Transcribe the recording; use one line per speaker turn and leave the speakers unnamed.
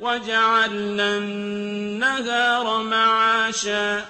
وَجَعَلْنَا النَّهَارَ مَعَاشًا